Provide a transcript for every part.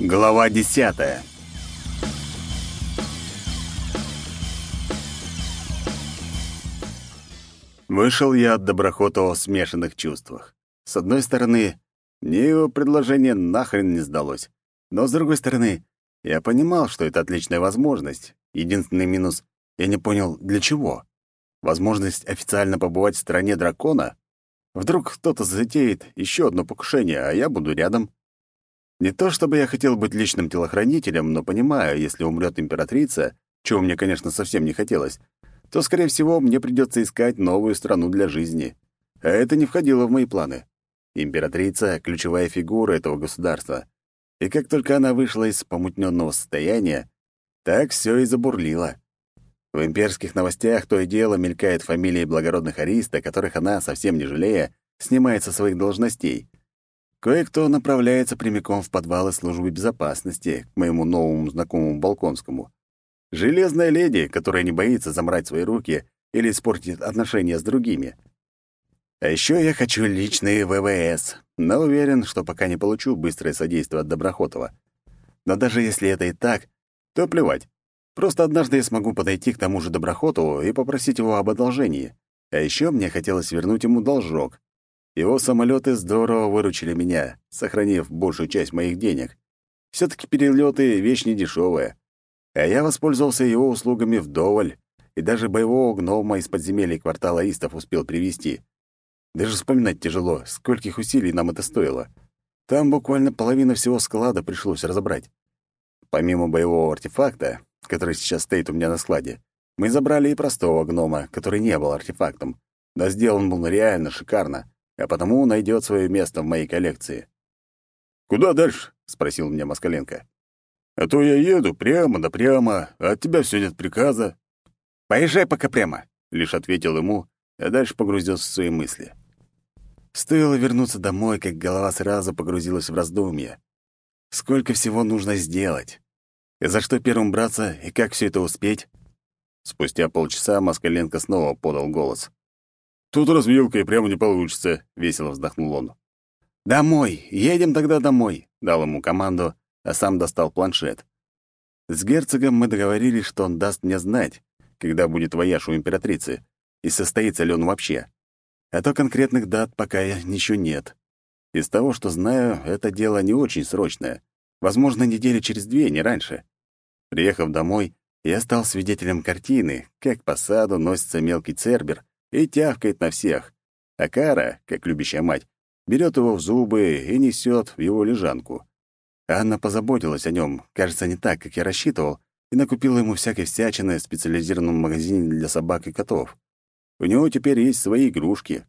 Глава десятая. Вышел я от Доброхотова в смешанных чувствах. С одной стороны, мне его предложение нахрен не сдалось. Но с другой стороны, я понимал, что это отличная возможность. Единственный минус — я не понял, для чего. Возможность официально побывать в стране дракона? Вдруг кто-то затеет еще одно покушение, а я буду рядом. Не то чтобы я хотел быть личным телохранителем, но понимаю, если умрет императрица, чего мне, конечно, совсем не хотелось, то, скорее всего, мне придется искать новую страну для жизни. А это не входило в мои планы. Императрица — ключевая фигура этого государства. И как только она вышла из помутненного состояния, так все и забурлило. В имперских новостях то и дело мелькают фамилии благородных ариста, которых она, совсем не жалея, снимает со своих должностей. Кое-кто направляется прямиком в подвалы службы безопасности к моему новому знакомому Балконскому. Железная леди, которая не боится замрать свои руки или испортить отношения с другими. А еще я хочу личные ВВС, но уверен, что пока не получу быстрое содействие от Доброхотова. Но даже если это и так, то плевать. Просто однажды я смогу подойти к тому же Доброхотову и попросить его об одолжении. А еще мне хотелось вернуть ему должок. Его самолеты здорово выручили меня, сохранив большую часть моих денег. все таки перелеты — вещь недешевая. А я воспользовался его услугами вдоволь, и даже боевого гнома из подземелья квартала Истов успел привести. Даже вспоминать тяжело, скольких усилий нам это стоило. Там буквально половина всего склада пришлось разобрать. Помимо боевого артефакта, который сейчас стоит у меня на складе, мы забрали и простого гнома, который не был артефактом, но сделан был реально шикарно а потому найдет свое место в моей коллекции. «Куда дальше?» — спросил меня Москаленко. «А то я еду прямо да прямо, а от тебя все нет приказа». «Поезжай пока прямо», — лишь ответил ему, а дальше погрузился в свои мысли. Стоило вернуться домой, как голова сразу погрузилась в раздумья. Сколько всего нужно сделать? И за что первым браться, и как все это успеть? Спустя полчаса Москаленко снова подал голос. Тут развилка, и прямо не получится», — весело вздохнул он. «Домой! Едем тогда домой!» — дал ему команду, а сам достал планшет. С герцогом мы договорились, что он даст мне знать, когда будет вояж у императрицы, и состоится ли он вообще. А то конкретных дат пока еще нет. Из того, что знаю, это дело не очень срочное. Возможно, недели через две, не раньше. Приехав домой, я стал свидетелем картины, как по саду носится мелкий цербер, и тявкает на всех. А Кара, как любящая мать, берет его в зубы и несет в его лежанку. Анна позаботилась о нем, кажется, не так, как я рассчитывал, и накупила ему всякой всячины в специализированном магазине для собак и котов. У него теперь есть свои игрушки.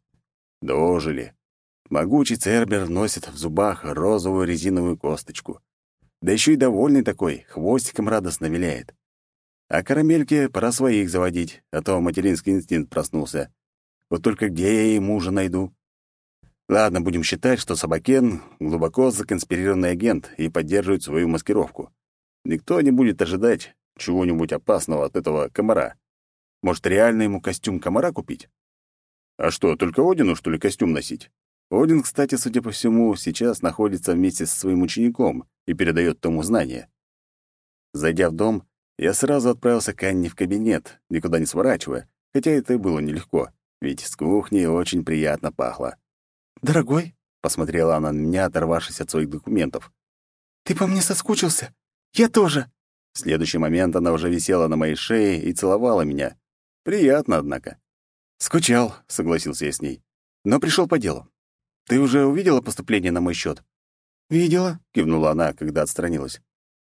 Дожили. Могучий цербер носит в зубах розовую резиновую косточку. Да еще и довольный такой, хвостиком радостно виляет. А карамельке пора своих заводить, а то материнский инстинкт проснулся. Вот только где я ей мужа найду? Ладно, будем считать, что Собакен — глубоко законспирированный агент и поддерживает свою маскировку. Никто не будет ожидать чего-нибудь опасного от этого комара. Может, реально ему костюм комара купить? А что, только Одину, что ли, костюм носить? Один, кстати, судя по всему, сейчас находится вместе со своим учеником и передает тому знания. Зайдя в дом, я сразу отправился к Анне в кабинет, никуда не сворачивая, хотя это и было нелегко, ведь с кухни очень приятно пахло. «Дорогой», — посмотрела она на меня, оторвавшись от своих документов. «Ты по мне соскучился? Я тоже». В следующий момент она уже висела на моей шее и целовала меня. Приятно, однако. «Скучал», — согласился я с ней. «Но пришел по делу. Ты уже увидела поступление на мой счет? «Видела», — кивнула она, когда отстранилась.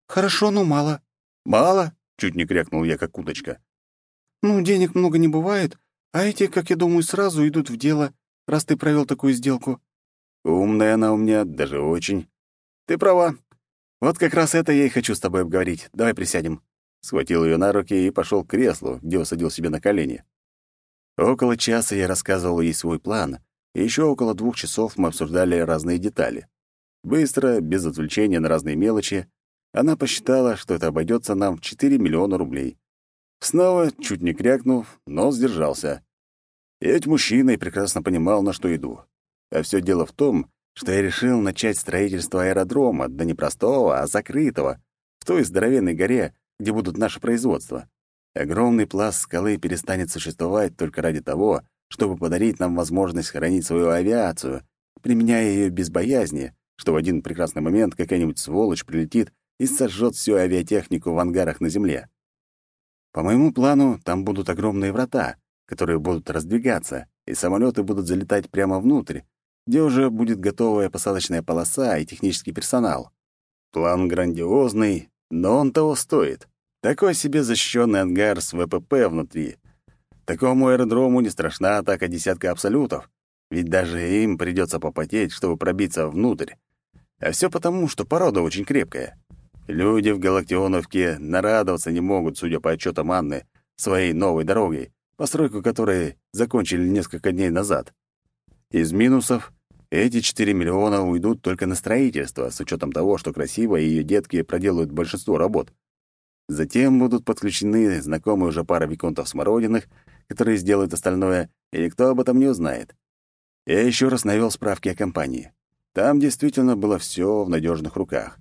«Хорошо, но мало». «Мало?» Чуть не крякнул я, как уточка. «Ну, денег много не бывает, а эти, как я думаю, сразу идут в дело, раз ты провел такую сделку». «Умная она у меня, даже очень. Ты права. Вот как раз это я и хочу с тобой обговорить. Давай присядем». Схватил ее на руки и пошел к креслу, где усадил себе на колени. Около часа я рассказывал ей свой план, и еще около двух часов мы обсуждали разные детали. Быстро, без отвлечения на разные мелочи, она посчитала, что это обойдется нам в 4 миллиона рублей. Снова, чуть не крякнув, но сдержался. Я ведь мужчина и прекрасно понимал, на что иду. А все дело в том, что я решил начать строительство аэродрома, да не простого, а закрытого, в той здоровенной горе, где будут наши производства. Огромный пласт скалы перестанет существовать только ради того, чтобы подарить нам возможность хранить свою авиацию, применяя ее без боязни, что в один прекрасный момент какая-нибудь сволочь прилетит и сожжет всю авиатехнику в ангарах на Земле. По моему плану, там будут огромные врата, которые будут раздвигаться, и самолеты будут залетать прямо внутрь, где уже будет готовая посадочная полоса и технический персонал. План грандиозный, но он того стоит. Такой себе защищенный ангар с ВПП внутри. Такому аэродрому не страшна атака десятка абсолютов, ведь даже им придется попотеть, чтобы пробиться внутрь. А все потому, что порода очень крепкая. Люди в Галактионовке нарадоваться не могут, судя по отчетам Анны, своей новой дорогой, постройку которой закончили несколько дней назад. Из минусов эти 4 миллиона уйдут только на строительство, с учетом того, что красиво и ее детки проделают большинство работ. Затем будут подключены знакомые уже пара виконтов Смородиных, которые сделают остальное, и никто об этом не узнает. Я еще раз навел справки о компании. Там действительно было все в надежных руках.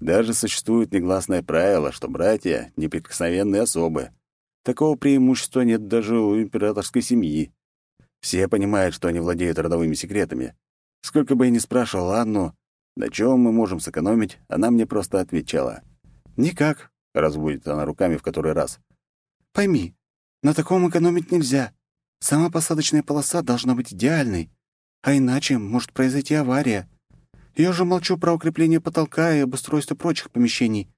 Даже существует негласное правило, что братья — неприкосновенные особы. Такого преимущества нет даже у императорской семьи. Все понимают, что они владеют родовыми секретами. Сколько бы я ни спрашивал Анну, на чем мы можем сэкономить, она мне просто отвечала. «Никак», — разводит она руками в который раз. «Пойми, на таком экономить нельзя. Сама посадочная полоса должна быть идеальной, а иначе может произойти авария. Я уже молчу про укрепление потолка и обустройство прочих помещений.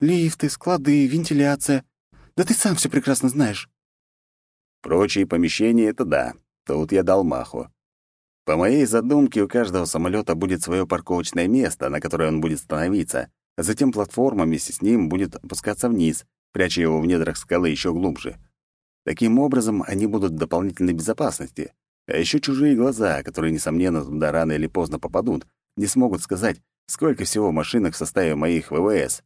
Лифты, склады, вентиляция. Да ты сам все прекрасно знаешь. Прочие помещения — это да. Тут я дал маху. По моей задумке, у каждого самолета будет свое парковочное место, на которое он будет становиться, а затем платформа вместе с ним будет опускаться вниз, пряча его в недрах скалы еще глубже. Таким образом, они будут в дополнительной безопасности. А еще чужие глаза, которые, несомненно, туда рано или поздно попадут, не смогут сказать, сколько всего машинок в составе моих ВВС.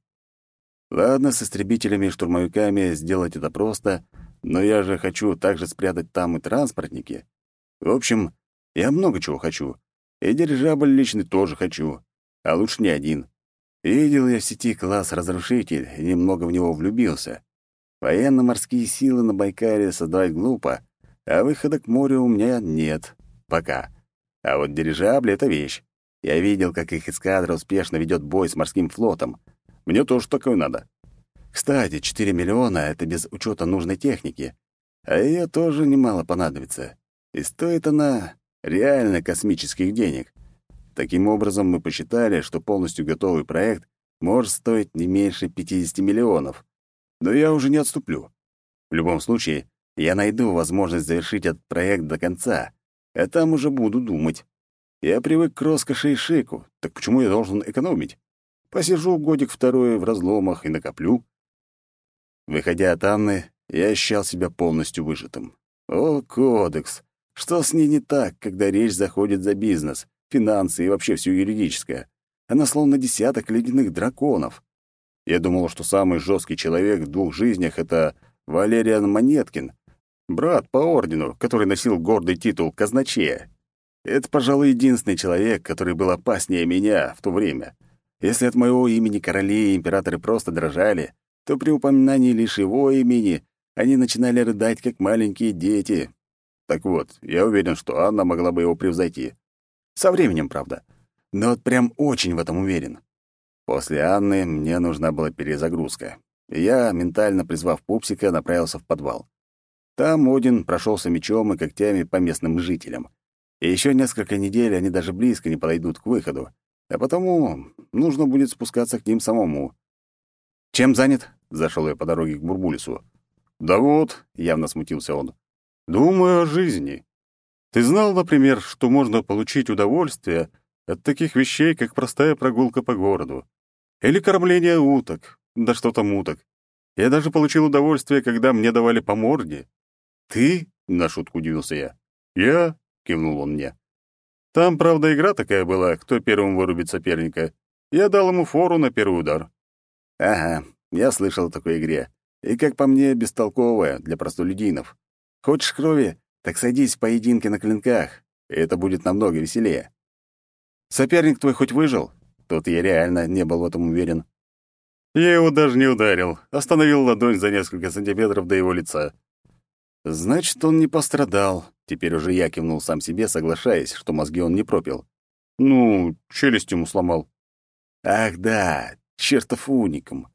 Ладно, с истребителями и штурмовиками сделать это просто, но я же хочу также спрятать там и транспортники. В общем, я много чего хочу. И дирижабль личный тоже хочу. А лучше не один. Видел я в сети класс «Разрушитель» и немного в него влюбился. Военно-морские силы на Байкале создавать глупо, а выхода к морю у меня нет. Пока. А вот дирижабли — это вещь. Я видел, как их эскадра успешно ведет бой с морским флотом. Мне тоже такое надо. Кстати, 4 миллиона — это без учета нужной техники. А ее тоже немало понадобится. И стоит она реально космических денег. Таким образом, мы посчитали, что полностью готовый проект может стоить не меньше 50 миллионов. Но я уже не отступлю. В любом случае, я найду возможность завершить этот проект до конца, а там уже буду думать. Я привык к роскоши и шику, так почему я должен экономить? Посижу годик-второй в разломах и накоплю. Выходя от Анны, я ощущал себя полностью выжатым. О, кодекс! Что с ней не так, когда речь заходит за бизнес, финансы и вообще все юридическое? Она словно десяток ледяных драконов. Я думал, что самый жесткий человек в двух жизнях — это Валериан Монеткин, брат по ордену, который носил гордый титул казначея. Это, пожалуй, единственный человек, который был опаснее меня в то время. Если от моего имени короли и императоры просто дрожали, то при упоминании лишь его имени они начинали рыдать, как маленькие дети. Так вот, я уверен, что Анна могла бы его превзойти. Со временем, правда. Но вот прям очень в этом уверен. После Анны мне нужна была перезагрузка. Я, ментально призвав пупсика, направился в подвал. Там Один прошелся мечом и когтями по местным жителям. И еще несколько недель они даже близко не подойдут к выходу, а потому нужно будет спускаться к ним самому. «Чем занят?» — зашел я по дороге к Бурбулису. «Да вот», — явно смутился он, — «думаю о жизни. Ты знал, например, что можно получить удовольствие от таких вещей, как простая прогулка по городу? Или кормление уток, да что там уток. Я даже получил удовольствие, когда мне давали по морде. «Ты?» — на шутку удивился я. «Я?» — кивнул он мне. «Там, правда, игра такая была, кто первым вырубит соперника. Я дал ему фору на первый удар». «Ага, я слышал о такой игре. И, как по мне, бестолковая для простолюдинов. Хочешь крови? Так садись в поединке на клинках, и это будет намного веселее». Соперник твой хоть выжил?» Тут я реально не был в этом уверен. Я его даже не ударил, остановил ладонь за несколько сантиметров до его лица. Значит, он не пострадал. Теперь уже я кивнул сам себе, соглашаясь, что мозги он не пропил. Ну, челюсть ему сломал. Ах да, чертов уникум.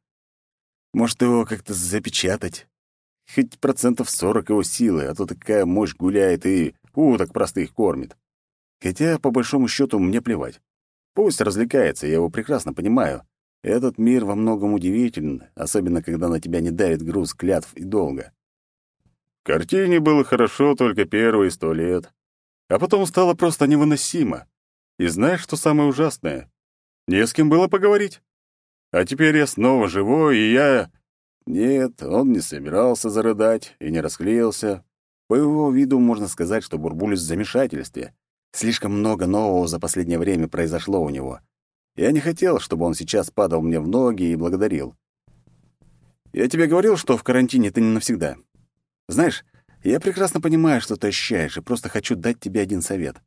Может, его как-то запечатать? Хоть процентов сорок его силы, а то такая мощь гуляет и уток простых кормит. Хотя, по большому счету, мне плевать. Пусть развлекается, я его прекрасно понимаю. Этот мир во многом удивителен, особенно когда на тебя не давит груз клятв и долга. Картине было хорошо только первые сто лет, а потом стало просто невыносимо. И знаешь, что самое ужасное? Не с кем было поговорить. А теперь я снова живой, и я... Нет, он не собирался зарыдать и не расклеился. По его виду можно сказать, что Бурбулис в замешательстве. Слишком много нового за последнее время произошло у него. Я не хотел, чтобы он сейчас падал мне в ноги и благодарил. Я тебе говорил, что в карантине ты не навсегда. Знаешь, я прекрасно понимаю, что ты ощущаешь, и просто хочу дать тебе один совет.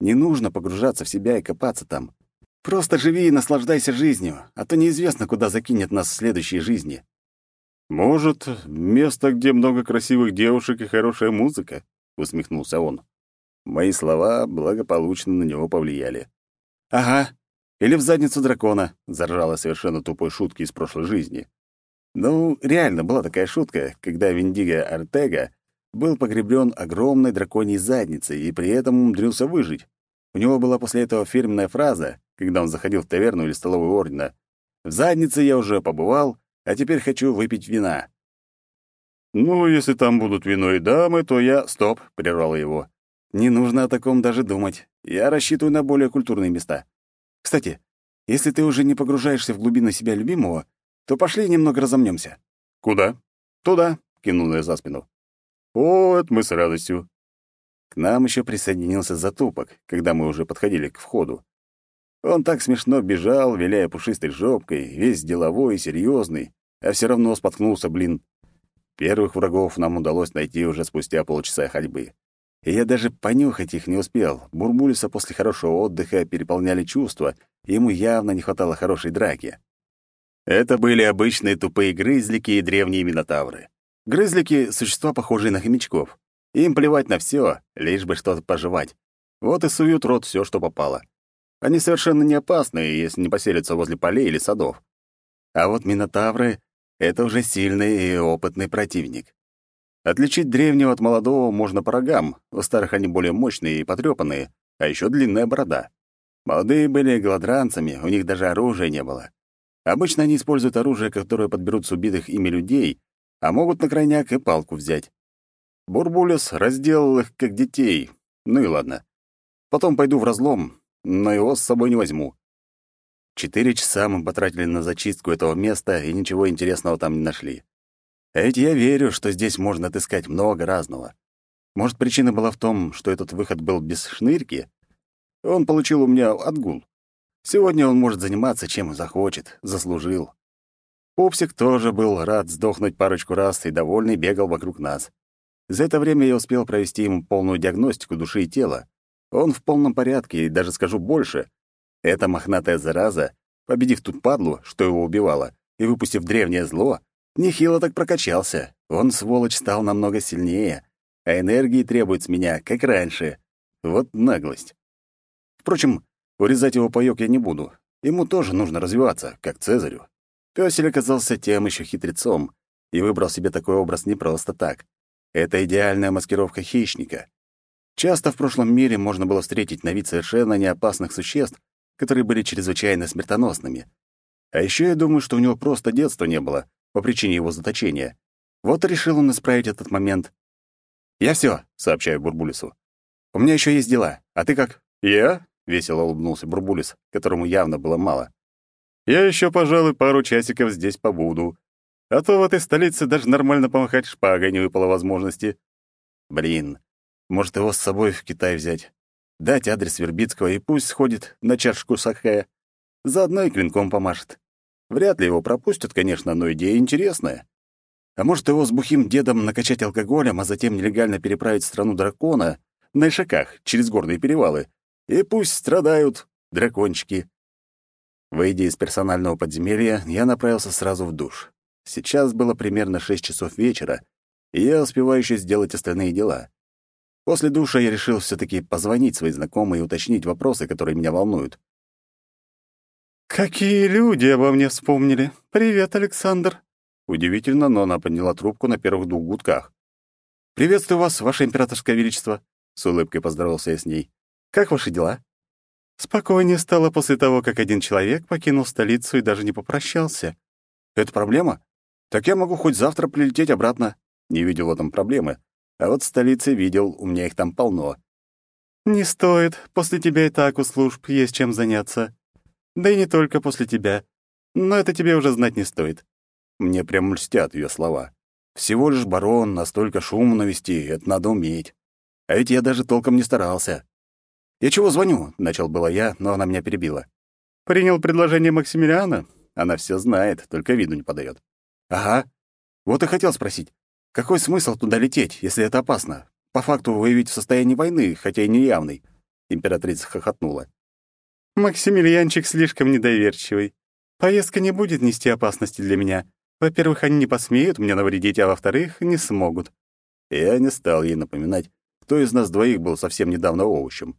Не нужно погружаться в себя и копаться там. Просто живи и наслаждайся жизнью, а то неизвестно, куда закинет нас в следующей жизни. Может, место, где много красивых девушек и хорошая музыка, усмехнулся он. Мои слова благополучно на него повлияли. Ага. Или в задницу дракона, заржала совершенно тупой шутки из прошлой жизни. Ну, реально была такая шутка, когда Виндиго Артега был погребен огромной драконьей задницей и при этом умудрился выжить. У него была после этого фирменная фраза, когда он заходил в таверну или столовую ордена. «В заднице я уже побывал, а теперь хочу выпить вина». «Ну, если там будут вино и дамы, то я...» «Стоп», — прервал его. «Не нужно о таком даже думать. Я рассчитываю на более культурные места. Кстати, если ты уже не погружаешься в глубины себя любимого, то пошли немного разомнемся». «Куда?» «Туда», — кинул я за спину. «О, это мы с радостью». К нам еще присоединился затупок, когда мы уже подходили к входу. Он так смешно бежал, виляя пушистой жопкой, весь деловой и серьезный, а все равно споткнулся, блин. Первых врагов нам удалось найти уже спустя полчаса ходьбы. И я даже понюхать их не успел. Бурбулиса после хорошего отдыха переполняли чувства, и ему явно не хватало хорошей драки. Это были обычные тупые грызлики и древние минотавры. Грызлики — существа, похожие на хомячков. Им плевать на все, лишь бы что-то пожевать. Вот и суют рот все, что попало. Они совершенно не опасны, если не поселятся возле полей или садов. А вот минотавры — это уже сильный и опытный противник. Отличить древнего от молодого можно по рогам. У старых они более мощные и потрепанные, а еще длинная борода. Молодые были голодранцами, у них даже оружия не было. Обычно они используют оружие, которое подберут с убитых ими людей, а могут на крайняк и палку взять. Бурбулес разделал их как детей. Ну и ладно. Потом пойду в разлом, но его с собой не возьму. Четыре часа мы потратили на зачистку этого места и ничего интересного там не нашли. А ведь я верю, что здесь можно отыскать много разного. Может, причина была в том, что этот выход был без шнырки? Он получил у меня отгул. Сегодня он может заниматься чем захочет, заслужил. Пупсик тоже был рад сдохнуть парочку раз и довольный бегал вокруг нас. За это время я успел провести ему полную диагностику души и тела. Он в полном порядке, и даже скажу больше. Эта мохнатая зараза, победив тут падлу, что его убивало, и выпустив древнее зло, нехило так прокачался. Он, сволочь, стал намного сильнее, а энергии требует с меня, как раньше. Вот наглость. Впрочем, урезать его паёк я не буду. Ему тоже нужно развиваться, как Цезарю. Пёсель оказался тем еще хитрецом и выбрал себе такой образ не просто так. Это идеальная маскировка хищника. Часто в прошлом мире можно было встретить на вид совершенно неопасных существ, которые были чрезвычайно смертоносными. А еще я думаю, что у него просто детства не было, по причине его заточения. Вот решил он исправить этот момент. «Я все, сообщаю Бурбулису. «У меня еще есть дела. А ты как?» «Я?» — весело улыбнулся Бурбулис, которому явно было мало. Я еще, пожалуй, пару часиков здесь побуду. А то в этой столице даже нормально помахать шпагой не выпало возможности. Блин, может, его с собой в Китай взять? Дать адрес Вербицкого и пусть сходит на чашку сахе. Заодно и клинком помашет. Вряд ли его пропустят, конечно, но идея интересная. А может, его с бухим дедом накачать алкоголем, а затем нелегально переправить в страну дракона на ишаках через горные перевалы. И пусть страдают, дракончики. Выйдя из персонального подземелья, я направился сразу в душ. Сейчас было примерно шесть часов вечера, и я успеваю еще сделать остальные дела. После душа я решил все таки позвонить своей знакомой и уточнить вопросы, которые меня волнуют. «Какие люди обо мне вспомнили! Привет, Александр!» Удивительно, но она подняла трубку на первых двух гудках. «Приветствую вас, ваше императорское величество!» С улыбкой поздоровался я с ней. «Как ваши дела?» Спокойнее стало после того, как один человек покинул столицу и даже не попрощался. «Это проблема? Так я могу хоть завтра прилететь обратно». Не видел в этом проблемы. А вот в столице видел, у меня их там полно. «Не стоит. После тебя и так у служб есть чем заняться. Да и не только после тебя. Но это тебе уже знать не стоит». Мне прям льстят ее слова. Всего лишь барон, настолько шум навести, это надо уметь. А ведь я даже толком не старался. «Я чего звоню?» — начал было я, но она меня перебила. «Принял предложение Максимилиана?» Она все знает, только виду не подает. «Ага. Вот и хотел спросить, какой смысл туда лететь, если это опасно? По факту вы ведь в состоянии войны, хотя и неявной». Императрица хохотнула. «Максимилианчик слишком недоверчивый. Поездка не будет нести опасности для меня. Во-первых, они не посмеют мне навредить, а во-вторых, не смогут». Я не стал ей напоминать, кто из нас двоих был совсем недавно овощем.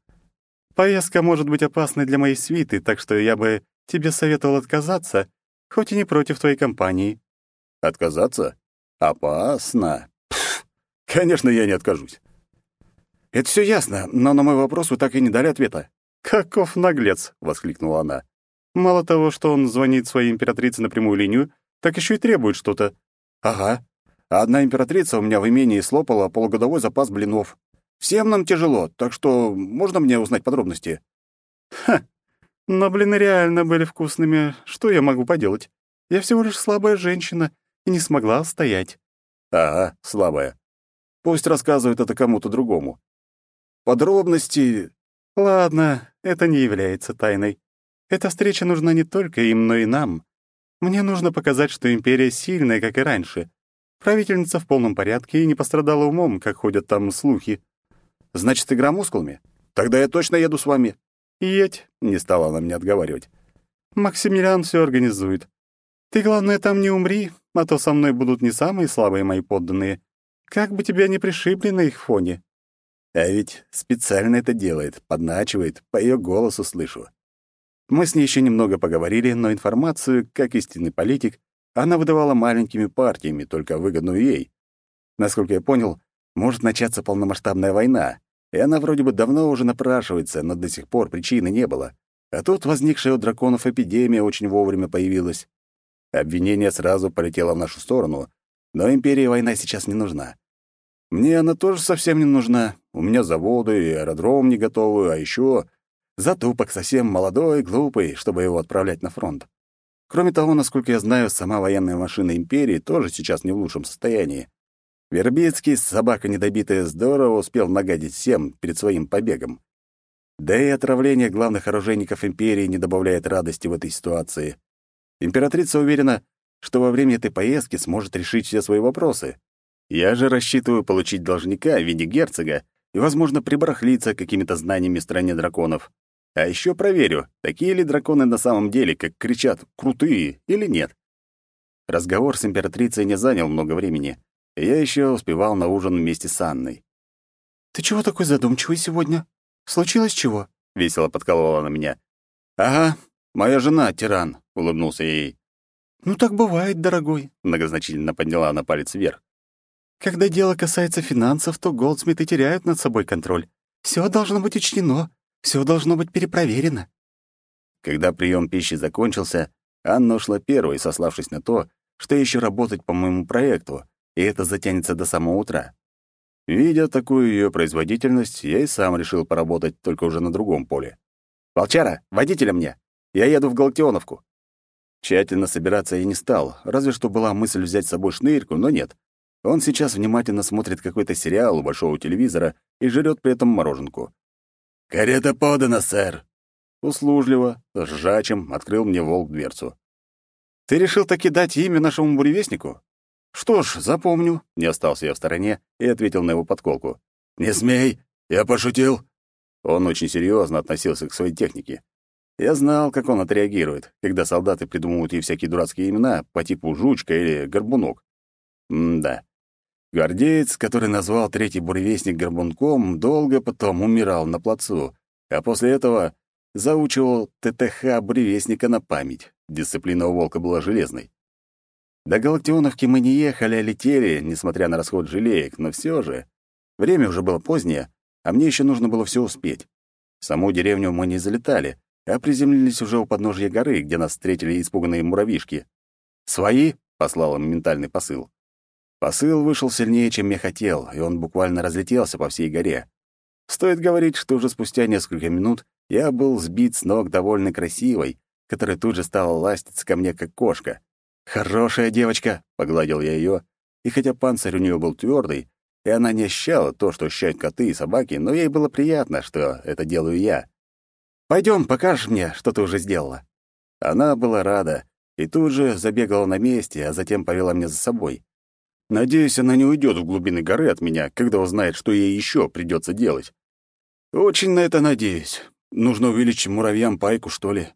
Поездка может быть опасной для моей свиты, так что я бы тебе советовал отказаться, хоть и не против твоей компании». «Отказаться? Опасно. Пф, конечно, я не откажусь». «Это все ясно, но на мой вопрос вы так и не дали ответа». «Каков наглец!» — воскликнула она. «Мало того, что он звонит своей императрице на прямую линию, так еще и требует что-то». «Ага. Одна императрица у меня в имении слопала полугодовой запас блинов. Всем нам тяжело, так что можно мне узнать подробности?» «Ха! Но блины реально были вкусными. Что я могу поделать? Я всего лишь слабая женщина и не смогла стоять». «Ага, слабая. Пусть рассказывает это кому-то другому. Подробности...» «Ладно, это не является тайной. Эта встреча нужна не только им, но и нам. Мне нужно показать, что империя сильная, как и раньше. Правительница в полном порядке и не пострадала умом, как ходят там слухи. Значит, игра мускулами? Тогда я точно еду с вами. Едь, не стала она мне отговаривать. Максимилиан все организует. Ты, главное, там не умри, а то со мной будут не самые слабые мои подданные. Как бы тебя не пришибли на их фоне. А ведь специально это делает, подначивает, по ее голосу слышу. Мы с ней еще немного поговорили, но информацию, как истинный политик, она выдавала маленькими партиями, только выгодную ей. Насколько я понял, может начаться полномасштабная война, и она вроде бы давно уже напрашивается, но до сих пор причины не было. А тут возникшая у драконов эпидемия очень вовремя появилась. Обвинение сразу полетело в нашу сторону, но империи война сейчас не нужна. Мне она тоже совсем не нужна. У меня заводы и аэродром не готовы, а еще затупок совсем молодой, глупый, чтобы его отправлять на фронт. Кроме того, насколько я знаю, сама военная машина империи тоже сейчас не в лучшем состоянии. Вербицкий, собака недобитая, здорово успел нагадить всем перед своим побегом. Да и отравление главных оружейников империи не добавляет радости в этой ситуации. Императрица уверена, что во время этой поездки сможет решить все свои вопросы. Я же рассчитываю получить должника в виде герцога и, возможно, прибарахлиться какими-то знаниями в стране драконов. А еще проверю, такие ли драконы на самом деле, как кричат, крутые или нет. Разговор с императрицей не занял много времени — я еще успевал на ужин вместе с Анной. «Ты чего такой задумчивый сегодня? Случилось чего?» — весело подколола на меня. «Ага, моя жена — тиран», — улыбнулся ей. «Ну так бывает, дорогой», — многозначительно подняла она палец вверх. «Когда дело касается финансов, то голдсмиты теряют над собой контроль. Все должно быть учтено, все должно быть перепроверено». Когда прием пищи закончился, Анна ушла первой, сославшись на то, что еще работать по моему проекту, и это затянется до самого утра. Видя такую ее производительность, я и сам решил поработать только уже на другом поле. «Волчара, водителя мне! Я еду в Галактионовку!» Тщательно собираться я не стал, разве что была мысль взять с собой шнырьку, но нет. Он сейчас внимательно смотрит какой-то сериал у большого телевизора и жрет при этом мороженку. «Карета подана, сэр!» Услужливо, с ржачем открыл мне волк дверцу. «Ты решил таки дать имя нашему буревестнику? «Что ж, запомню», — не остался я в стороне и ответил на его подколку. «Не смей, я пошутил». Он очень серьезно относился к своей технике. Я знал, как он отреагирует, когда солдаты придумывают ей всякие дурацкие имена по типу «жучка» или «горбунок». М-да. Гвардеец, который назвал третий буревестник горбунком, долго потом умирал на плацу, а после этого заучивал ТТХ буревестника на память. Дисциплина у волка была железной. До Галактионовки мы не ехали, а летели, несмотря на расход желеек, но все же. Время уже было позднее, а мне еще нужно было все успеть. В саму деревню мы не залетали, а приземлились уже у подножья горы, где нас встретили испуганные муравьишки. «Свои?» — послал им ментальный посыл. Посыл вышел сильнее, чем я хотел, и он буквально разлетелся по всей горе. Стоит говорить, что уже спустя несколько минут я был сбит с ног довольно красивой, которая тут же стала ластиться ко мне, как кошка. «Хорошая девочка!» — погладил я ее, и хотя панцирь у нее был твердый, и она не ощущала то, что ощущают коты и собаки, но ей было приятно, что это делаю я. Пойдем, покажешь мне, что ты уже сделала». Она была рада и тут же забегала на месте, а затем повела меня за собой. Надеюсь, она не уйдет в глубины горы от меня, когда узнает, что ей еще придется делать. Очень на это надеюсь. Нужно увеличить муравьям пайку, что ли.